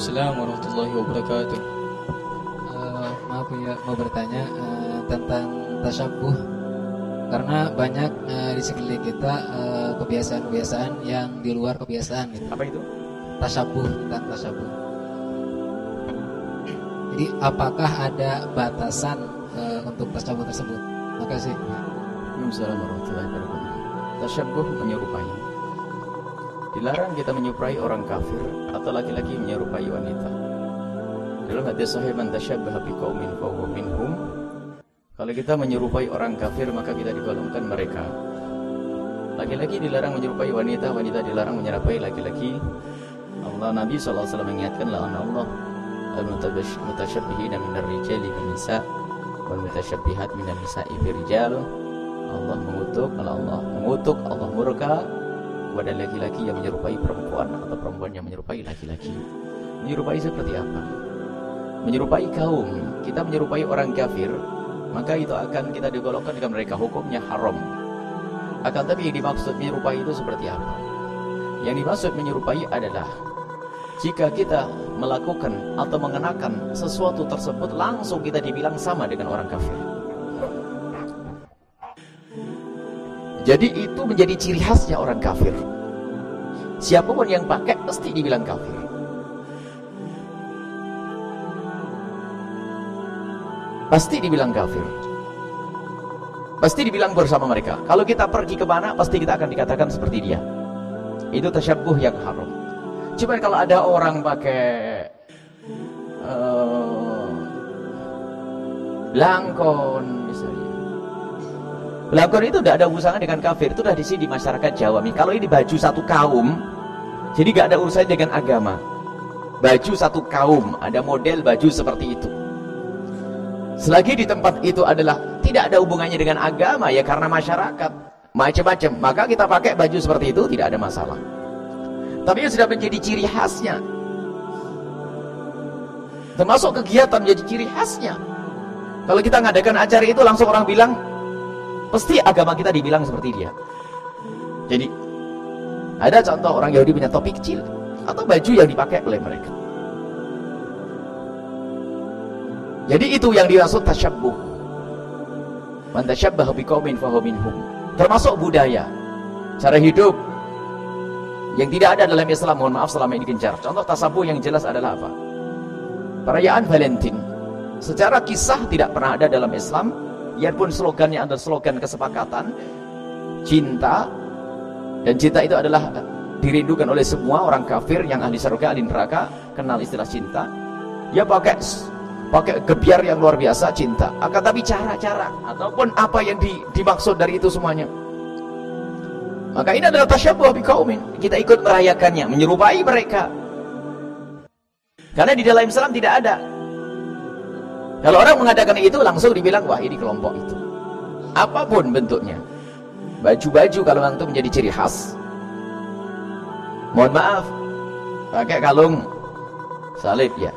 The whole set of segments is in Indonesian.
Waalaikumsalam warahmatullahi wabarakatuh. Uh, maaf ya mau bertanya uh, tentang tasyabuh karena banyak uh, di sekeliling kita kebiasaan-kebiasaan uh, yang di luar kebiasaan gitu. Apa itu? Tasyabuh tentang tasyabuh. Jadi apakah ada batasan uh, untuk tasyabuh tersebut? Makasih. Assalamualaikum warahmatullahi wabarakatuh. Tasyabuh menyerupai. Dilarang kita menyerupai orang kafir atau laki-laki menyerupai wanita. Dalam hadis sahih man tasyabbaha biqaumin fahuwa minhum. Kalau kita menyerupai orang kafir maka kita digolongkan mereka. Laki-laki dilarang menyerupai wanita, wanita dilarang menyerupai laki-laki. Allah Nabi SAW mengingatkan lawan Allah al-mutasyabbihina minar rijali bin nisa wal mutasyabbihat minan nisa'i rijal. Allah mengutuk, Allah mengutuk, Allah murka kepada laki-laki yang menyerupai perempuan atau perempuan yang menyerupai laki-laki. Menyerupai seperti apa? Menyerupai kaum, kita menyerupai orang kafir, maka itu akan kita digolongkan dengan mereka hukumnya haram. Akan tapi yang dimaksud menyerupai itu seperti apa? Yang dimaksud menyerupai adalah jika kita melakukan atau mengenakan sesuatu tersebut langsung kita dibilang sama dengan orang kafir. Jadi itu menjadi ciri khasnya orang kafir. Siapa pun yang pakai pasti dibilang kafir. Pasti dibilang kafir. Pasti dibilang bersama mereka. Kalau kita pergi ke mana, pasti kita akan dikatakan seperti dia. Itu tasyabuh yang haram. Cuma kalau ada orang pakai uh, langkon misalnya, Belakon itu tidak ada urusannya dengan kafir. Itu sudah di sini di masyarakat Jawa. Kalau ini baju satu kaum, jadi gak ada urusannya dengan agama. Baju satu kaum, ada model baju seperti itu. Selagi di tempat itu adalah tidak ada hubungannya dengan agama ya karena masyarakat macam-macam, maka kita pakai baju seperti itu tidak ada masalah. Tapi yang sudah menjadi ciri khasnya, termasuk kegiatan menjadi ciri khasnya. Kalau kita ngadakan acara itu langsung orang bilang Pasti agama kita dibilang seperti dia. Jadi ada contoh orang Yahudi punya topi kecil atau baju yang dipakai oleh mereka. Jadi itu yang dimaksud tasyabbuh. Man tasyabbaha biqaumin fahuwa minhum. Termasuk budaya, cara hidup yang tidak ada dalam Islam. Mohon maaf selama ini gencar. Contoh tasabuh yang jelas adalah apa? Perayaan Valentine. Secara kisah tidak pernah ada dalam Islam biarpun slogannya adalah slogan kesepakatan cinta dan cinta itu adalah dirindukan oleh semua orang kafir yang ahli surga ahli neraka kenal istilah cinta. Ya pakai pakai gebiar yang luar biasa cinta. Akan tapi cara-cara ataupun apa yang di, dimaksud dari itu semuanya. Maka ini adalah tasyabuh kaumin kita ikut merayakannya menyerupai mereka. Karena di dalam Islam tidak ada kalau orang mengadakan itu langsung dibilang wah ini kelompok itu. Apa pun bentuknya. Baju-baju kalau itu menjadi ciri khas. Mohon maaf. Pakai kalung salib ya.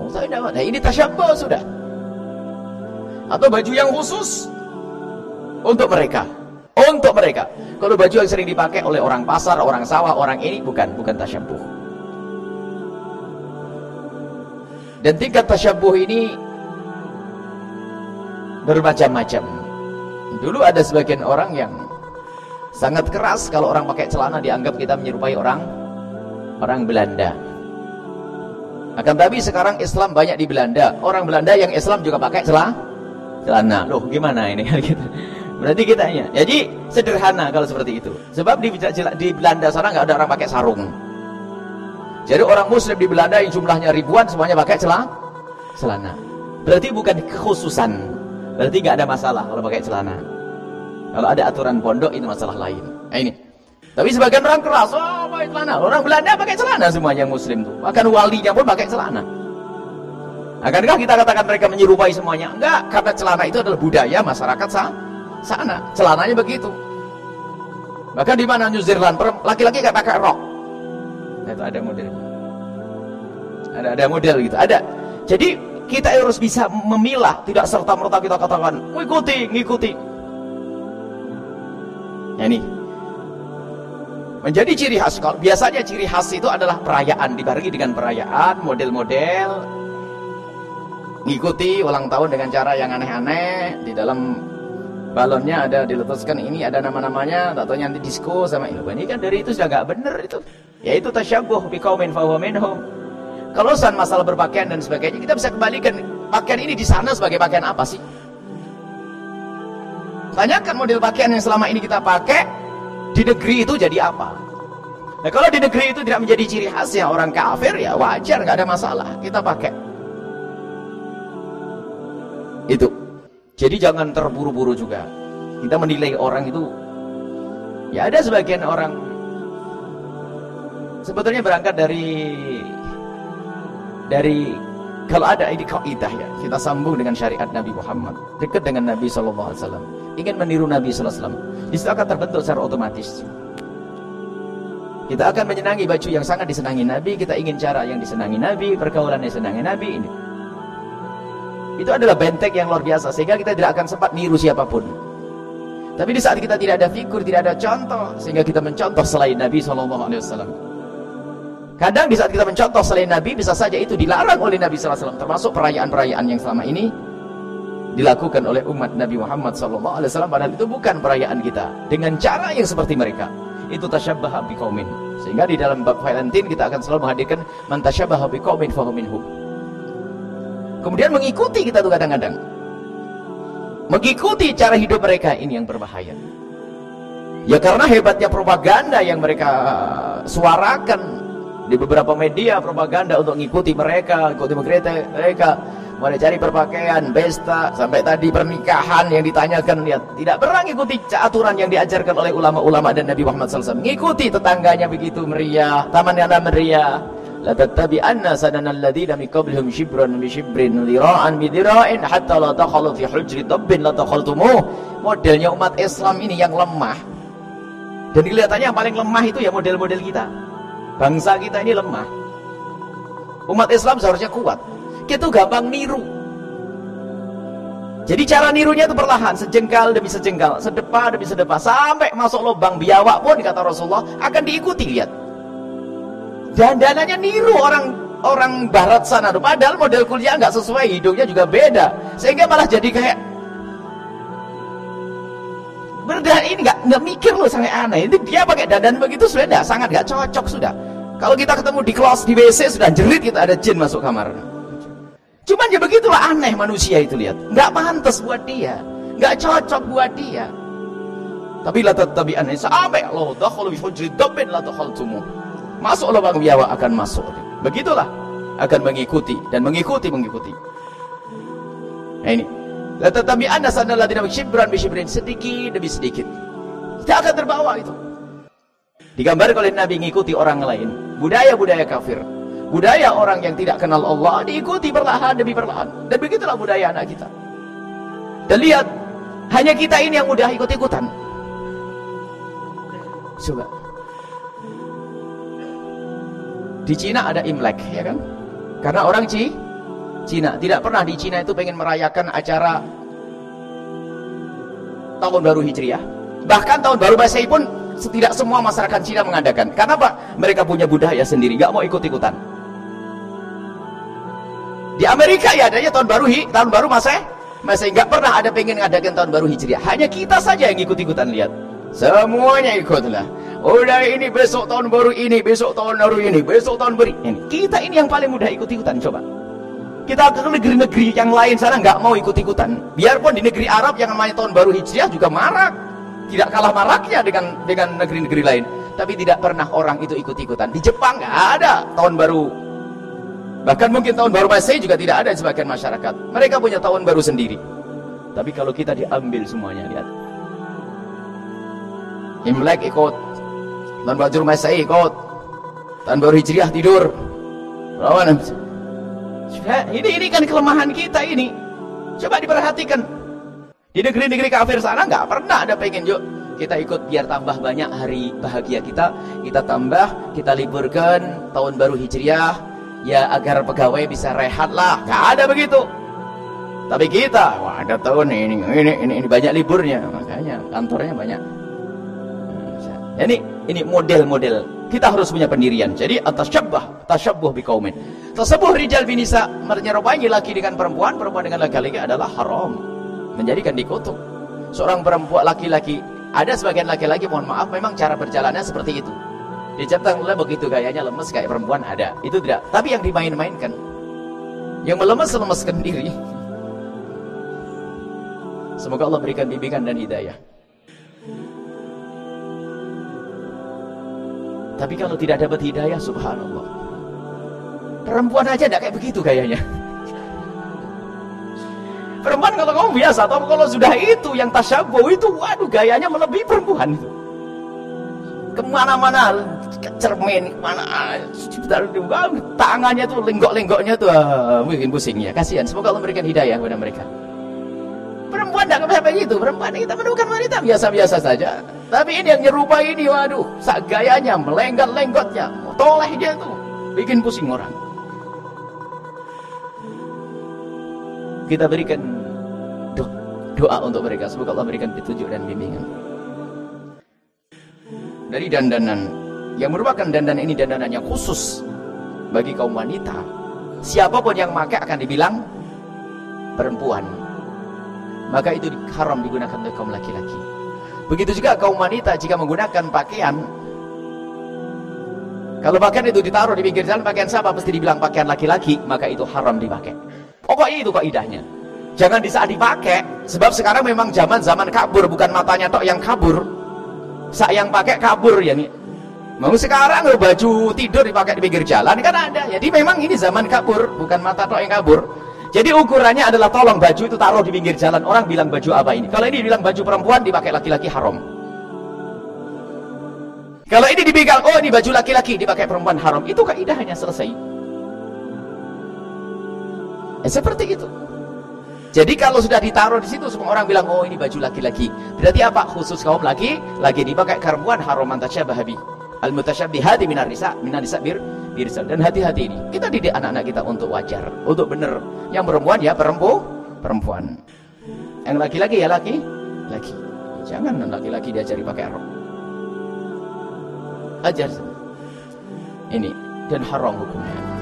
Oh, saya. Nah, ini tasyabbuh sudah. Atau baju yang khusus untuk mereka. Untuk mereka. Kalau baju yang sering dipakai oleh orang pasar, orang sawah, orang ini bukan bukan tasyabbuh. Dan tingkat tasyabbuh ini bermacam-macam. Dulu ada sebagian orang yang sangat keras kalau orang pakai celana dianggap kita menyerupai orang orang Belanda. Akan tapi sekarang Islam banyak di Belanda. Orang Belanda yang Islam juga pakai celana. Celana. Loh, gimana ini gitu. Berarti kita ya. Jadi sederhana kalau seperti itu. Sebab di, di Belanda sana nggak ada orang pakai sarung. Jadi orang muslim di Belanda yang jumlahnya ribuan semuanya pakai celana. Celana. Berarti bukan kekhususan Berarti nggak ada masalah kalau pakai celana. Kalau ada aturan pondok itu masalah lain. Nah, ini. Tapi sebagian orang keras, oh pakai celana. Orang Belanda pakai celana semuanya muslim tuh. Bahkan walinya pun pakai celana. Akankah kita katakan mereka menyerupai semuanya? Enggak, karena celana itu adalah budaya masyarakat sah, sana. Celananya begitu. Bahkan di mana New Zealand, laki-laki kayak pakai rok. Nah, itu ada model. Ada ada model gitu. Ada. Jadi kita harus bisa memilah, tidak serta-merta kita katakan, ngikuti, ngikuti. Ya ini. menjadi ciri khas kalau biasanya ciri khas itu adalah perayaan dibarengi dengan perayaan model-model ngikuti ulang tahun dengan cara yang aneh-aneh di dalam balonnya ada diletuskan ini ada nama-namanya tak tahu nanti disco sama ini kan dari itu sudah nggak benar itu yaitu tasyabuh biqaumin fahuwa minhum kalau san masalah berpakaian dan sebagainya. Kita bisa kembalikan pakaian ini di sana sebagai pakaian apa sih? Tanyakan model pakaian yang selama ini kita pakai di negeri itu jadi apa? Nah kalau di negeri itu tidak menjadi ciri khasnya orang kafir ya wajar nggak ada masalah. Kita pakai. Itu. Jadi jangan terburu-buru juga. Kita menilai orang itu ya ada sebagian orang sebetulnya berangkat dari dari kalau ada ini kaidah ya kita sambung dengan syariat Nabi Muhammad dekat dengan Nabi Shallallahu Alaihi Wasallam ingin meniru Nabi Sallallahu Alaihi Wasallam di situ akan terbentuk secara otomatis. Kita akan menyenangi baju yang sangat disenangi Nabi kita ingin cara yang disenangi Nabi pergaulan yang disenangi Nabi ini. Itu adalah benteng yang luar biasa sehingga kita tidak akan sempat niru siapa pun. Tapi di saat kita tidak ada figur tidak ada contoh sehingga kita mencontoh selain Nabi Shallallahu Alaihi Wasallam Kadang di saat kita mencontoh selain Nabi, bisa saja itu dilarang oleh Nabi SAW. Termasuk perayaan-perayaan yang selama ini dilakukan oleh umat Nabi Muhammad SAW. Padahal itu bukan perayaan kita. Dengan cara yang seperti mereka. Itu tasyabbaha biqaumin. Sehingga di dalam bab Valentine kita akan selalu menghadirkan man tasyabbaha biqaumin fahuminhum. Kemudian mengikuti kita tuh kadang-kadang. Mengikuti cara hidup mereka ini yang berbahaya. Ya karena hebatnya propaganda yang mereka suarakan di beberapa media propaganda untuk mengikuti mereka, ikuti mereka, mereka mulai cari berpakaian, pesta, sampai tadi pernikahan yang ditanyakan lihat tidak pernah mengikuti aturan yang diajarkan oleh ulama-ulama dan Nabi Muhammad SAW. Mengikuti tetangganya begitu meriah, taman yang meriah. La tattabi'anna sanana alladhina min qablihim shibran bi shibrin lira'an bi hatta la takhalu fi hujri dabbin la takhaltumuh. Modelnya umat Islam ini yang lemah. Dan kelihatannya yang paling lemah itu ya model-model kita. Bangsa kita ini lemah. Umat Islam seharusnya kuat. Kita gampang niru. Jadi cara nirunya itu perlahan, sejengkal demi sejengkal, sedepa demi sedepa, sampai masuk lubang biawak pun kata Rasulullah akan diikuti lihat. Dan dananya niru orang orang barat sana tuh. Padahal model kuliah nggak sesuai, hidungnya juga beda. Sehingga malah jadi kayak berdan ini nggak nggak mikir loh sangat aneh. Ini dia pakai dandan begitu sudah sangat nggak cocok sudah. Kalau kita ketemu di kelas di WC sudah jerit kita ada jin masuk kamar. Cuman ya begitulah aneh manusia itu lihat. Nggak pantas buat dia, nggak cocok buat dia. Tapi la aneh sampai Allah dakhalu bi hujri dabbin la dakhaltumu. Masuk lubang biawa akan masuk. Begitulah akan mengikuti dan mengikuti mengikuti. Nah ini. La tattabi'anna sanal ladina shibran bi shibrin sedikit demi sedikit. Kita akan terbawa itu. Digambarkan oleh Nabi mengikuti orang lain. Budaya-budaya kafir. Budaya orang yang tidak kenal Allah diikuti perlahan demi perlahan. Dan begitulah budaya anak kita. Dan lihat, hanya kita ini yang mudah ikut-ikutan. Coba. Di Cina ada Imlek, ya kan? Karena orang Ci, Cina tidak pernah di Cina itu pengen merayakan acara tahun baru Hijriah. Bahkan tahun baru Masehi pun tidak semua masyarakat Cina mengadakan. Karena apa? Mereka punya budaya sendiri, nggak mau ikut-ikutan. Di Amerika ya adanya tahun baru hi, tahun baru masa masih nggak pernah ada pengen ngadakan tahun baru Hijriah. Hanya kita saja yang ikut-ikutan lihat. Semuanya ikutlah. Udah ini besok tahun baru ini, besok tahun baru ini, besok tahun baru ini. Kita ini yang paling mudah ikut-ikutan coba. Kita ke negeri-negeri yang lain sana nggak mau ikut-ikutan. Biarpun di negeri Arab yang namanya tahun baru Hijriah juga marak tidak kalah maraknya dengan dengan negeri-negeri lain. Tapi tidak pernah orang itu ikut-ikutan. Di Jepang nggak ada tahun baru. Bahkan mungkin tahun baru Masehi juga tidak ada di sebagian masyarakat. Mereka punya tahun baru sendiri. Tapi kalau kita diambil semuanya lihat. Imlek ikut. Tahun baru Masehi ikut. Tahun baru Hijriah tidur. Lawan. ini ini kan kelemahan kita ini. Coba diperhatikan di negeri-negeri kafir sana nggak pernah ada pengen yuk kita ikut biar tambah banyak hari bahagia kita. Kita tambah, kita liburkan tahun baru Hijriah ya agar pegawai bisa rehat lah. Nggak ada begitu. Tapi kita, wah ada tahun ini, ini, ini, ini banyak liburnya, makanya kantornya banyak. Ini Ini model-model. Kita harus punya pendirian. Jadi atas syabbah, tasyabbuh biqaumin. Tasabuh rijal binisa menyerupai laki dengan perempuan, perempuan dengan laki-laki adalah haram. Menjadikan dikutuk. Seorang perempuan laki-laki, ada sebagian laki-laki mohon maaf memang cara berjalannya seperti itu. Dicetak oleh begitu gayanya lemes kayak perempuan ada. Itu tidak. Tapi yang dimain-mainkan. Yang melemes-lemeskan diri. Semoga Allah berikan bimbingan dan hidayah. Tapi kalau tidak dapat hidayah, subhanallah. Perempuan aja tidak kayak begitu gayanya. Perempuan kalau kamu biasa, atau kalau sudah itu yang tasyabuh itu, waduh gayanya melebihi perempuan itu. Ke mana-mana, cermin, ke mana, tangannya tuh, lenggok-lenggoknya tuh, ah, mungkin pusingnya. Kasihan, semoga Allah memberikan hidayah kepada mereka. Perempuan tidak kayak begitu, perempuan kita menemukan wanita biasa-biasa saja. Tapi ini yang nyerupai ini, waduh, gayanya, melenggot-lenggotnya, tolehnya tuh, bikin pusing orang. Kita berikan doa untuk mereka, semoga Allah berikan petunjuk dan bimbingan. Dari dandanan, yang merupakan dandanan ini dandanan yang khusus bagi kaum wanita. Siapa pun yang pakai akan dibilang perempuan. Maka itu haram digunakan oleh kaum laki-laki. Begitu juga kaum wanita jika menggunakan pakaian kalau pakaian itu ditaruh di pinggir jalan pakaian siapa pasti dibilang pakaian laki-laki, maka itu haram dipakai. Pokoknya itu kaidahnya. Jangan di saat dipakai, sebab sekarang memang zaman zaman kabur, bukan matanya tok yang kabur. Saat yang pakai kabur ya nih. Mau sekarang baju tidur dipakai di pinggir jalan kan ada. Jadi memang ini zaman kabur, bukan mata tok yang kabur. Jadi ukurannya adalah tolong baju itu taruh di pinggir jalan. Orang bilang baju apa ini? Kalau ini bilang baju perempuan dipakai laki-laki haram. Kalau ini dipegang, oh ini baju laki-laki dipakai perempuan haram. Itu kaidahnya selesai. Eh, seperti itu. Jadi kalau sudah ditaruh di situ semua orang bilang oh ini baju laki-laki. Berarti apa? Khusus kaum laki lagi dipakai perempuan haram antasyabahabi. Al mutasyabbihati minar nisa, minar nisa bir birsal. Dan hati-hati ini. Kita didik anak-anak kita untuk wajar, untuk benar. Yang perempuan ya perempuan, perempuan. Yang laki-laki ya laki, laki. Jangan laki-laki diajari pakai rok. Ajar. Ini dan haram hukumnya.